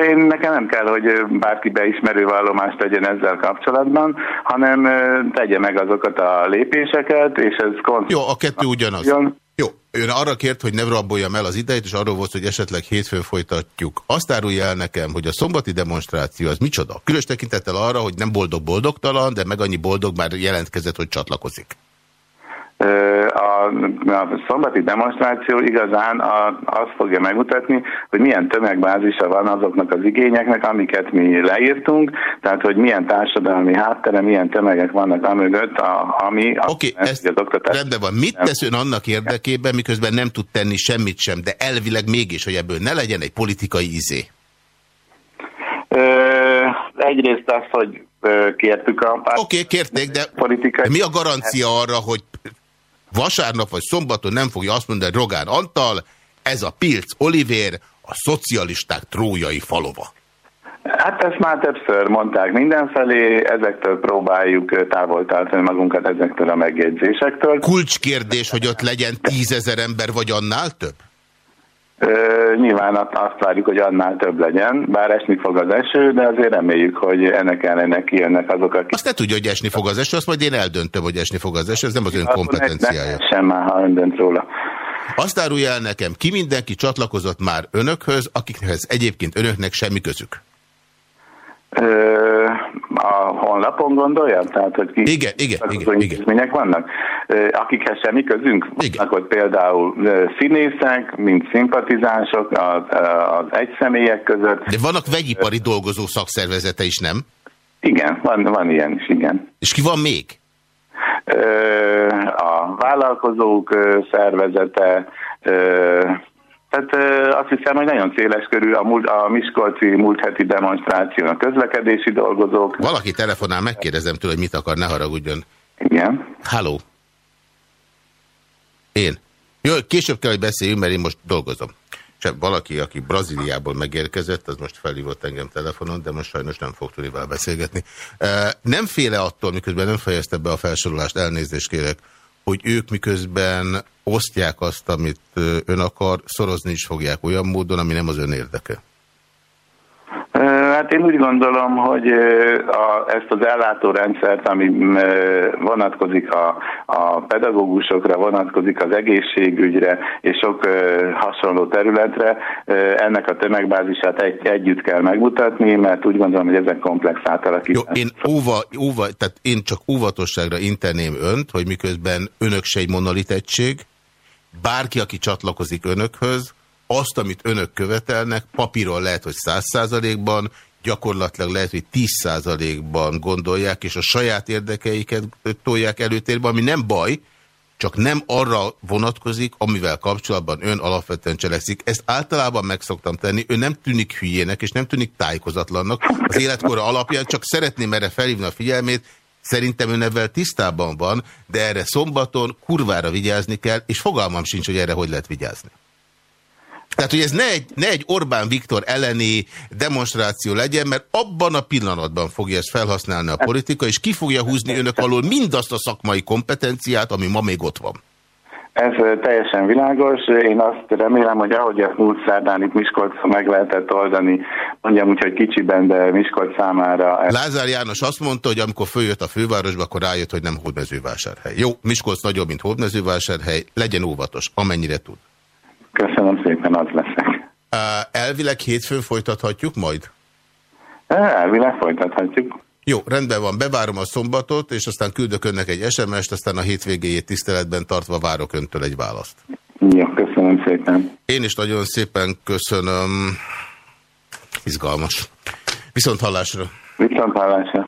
Én nekem nem kell, hogy bárki beismerő vallomást tegyen ezzel kapcsolatban, hanem tegye meg azokat a lépéseket, és ez konfliktus. Jó, a kettő ugyanaz. Jó, ön arra kért, hogy ne raboljam el az idejét, és arról volt, hogy esetleg hétfőn folytatjuk. Azt árulja el nekem, hogy a szombati demonstráció az micsoda? Különös tekintettel arra, hogy nem boldog-boldogtalan, de meg annyi boldog már jelentkezett, hogy csatlakozik. A, a szombati demonstráció igazán a, azt fogja megmutatni, hogy milyen tömegbázisa van azoknak az igényeknek, amiket mi leírtunk, tehát hogy milyen társadalmi háttere, milyen tömegek vannak amögött, a, ami... Okay, ezt az oktatás rendben van. Mit tesz ön annak érdekében, miközben nem tud tenni semmit sem, de elvileg mégis, hogy ebből ne legyen egy politikai izé? egyrészt az, hogy kértük a... Oké, okay, kérték, de politikai... mi a garancia arra, hogy vasárnap vagy szombaton nem fogja azt mondani Rogán Antal, ez a Pilc Olivér, a szocialisták trójai falova. Hát ezt már többször mondták mindenfelé, ezektől próbáljuk távol tartani magunkat ezektől a megjegyzésektől. Kulcskérdés, hogy ott legyen tízezer ember, vagy annál több? Nyilván azt várjuk, hogy annál több legyen, bár esni fog az eső, de azért reméljük, hogy ennek ellenére kijönnek azok, akik... Azt ne tudja, hogy esni fog az eső, azt majd én eldöntöm, hogy esni fog az eső, ez nem az ön kompetenciája. Sem már, ha ön dönt róla. Azt árulja el nekem, ki mindenki csatlakozott már önökhöz, akikhez egyébként önöknek semmi közük? A honlapon gondolja? Tehát, hogy ki igen, igen, igen, igen. vannak? Akikhez semmi közünk? Igen. Ott például színészek, mint szimpatizánsok az, az egyszemélyek között. De vannak vegyipari dolgozó szakszervezete is, nem? Igen, van, van ilyen is, igen. És ki van még? A vállalkozók szervezete, tehát azt hiszem, hogy nagyon széles körül a, múlt, a Miskolci múlt heti demonstráció, a közlekedési dolgozók. Valaki telefonál, megkérdezem tőle, hogy mit akar, ne haragudjon. Igen. Halló. Én. Jó, később kell, hogy beszéljünk, mert én most dolgozom. És valaki, aki Brazíliából megérkezett, az most felhívott engem telefonon, de most sajnos nem fog tudni vele beszélgetni. Nem féle attól, miközben nem fejezte be a felsorolást, elnézést kérek, hogy ők miközben osztják azt, amit ön akar, szorozni is fogják olyan módon, ami nem az ön érdeke. Hát én úgy gondolom, hogy a, ezt az ellátórendszert, ami vonatkozik a, a pedagógusokra, vonatkozik az egészségügyre és sok hasonló területre, ennek a tömegbázisát egy, együtt kell megmutatni, mert úgy gondolom, hogy ezek komplex átalakítás. Jó, én, óva, óva, tehát én csak óvatosságra interném önt, hogy miközben önök se egy monolitettség, bárki, aki csatlakozik önökhöz, azt, amit önök követelnek, papíron lehet, hogy száz százalékban, gyakorlatilag lehet, hogy 10%-ban gondolják, és a saját érdekeiket tolják előtérbe, ami nem baj, csak nem arra vonatkozik, amivel kapcsolatban ön alapvetően cselekszik. Ezt általában meg szoktam tenni, ő nem tűnik hülyének, és nem tűnik tájékozatlannak az életkora alapján, csak szeretném erre felhívni a figyelmét, Szerintem ön ebben tisztában van, de erre szombaton kurvára vigyázni kell, és fogalmam sincs, hogy erre hogy lehet vigyázni. Tehát, hogy ez ne egy, ne egy Orbán Viktor elleni demonstráció legyen, mert abban a pillanatban fogja ezt felhasználni a politika, és ki fogja húzni önök alól mindazt a szakmai kompetenciát, ami ma még ott van. Ez teljesen világos. Én azt remélem, hogy ahogy a múlt szerdán itt Miskolc meg lehetett oldani, mondjam úgy, hogy kicsiben, de Miskolc számára... Lázár János azt mondta, hogy amikor följött a fővárosba, akkor rájött, hogy nem hódmezővásárhely. Jó, Miskolc nagyobb, mint hódmezővásárhely, legyen óvatos, amennyire tud. Köszönöm szépen, az leszek. Elvileg hétfőn folytathatjuk majd? Elvileg folytathatjuk. Jó, rendben van, bevárom a szombatot, és aztán küldök önnek egy SMS-t, aztán a hétvégéjét tiszteletben tartva várok öntől egy választ. Jó, köszönöm szépen. Én is nagyon szépen köszönöm. Izgalmas. Viszont hallásra. Viszont hallásra.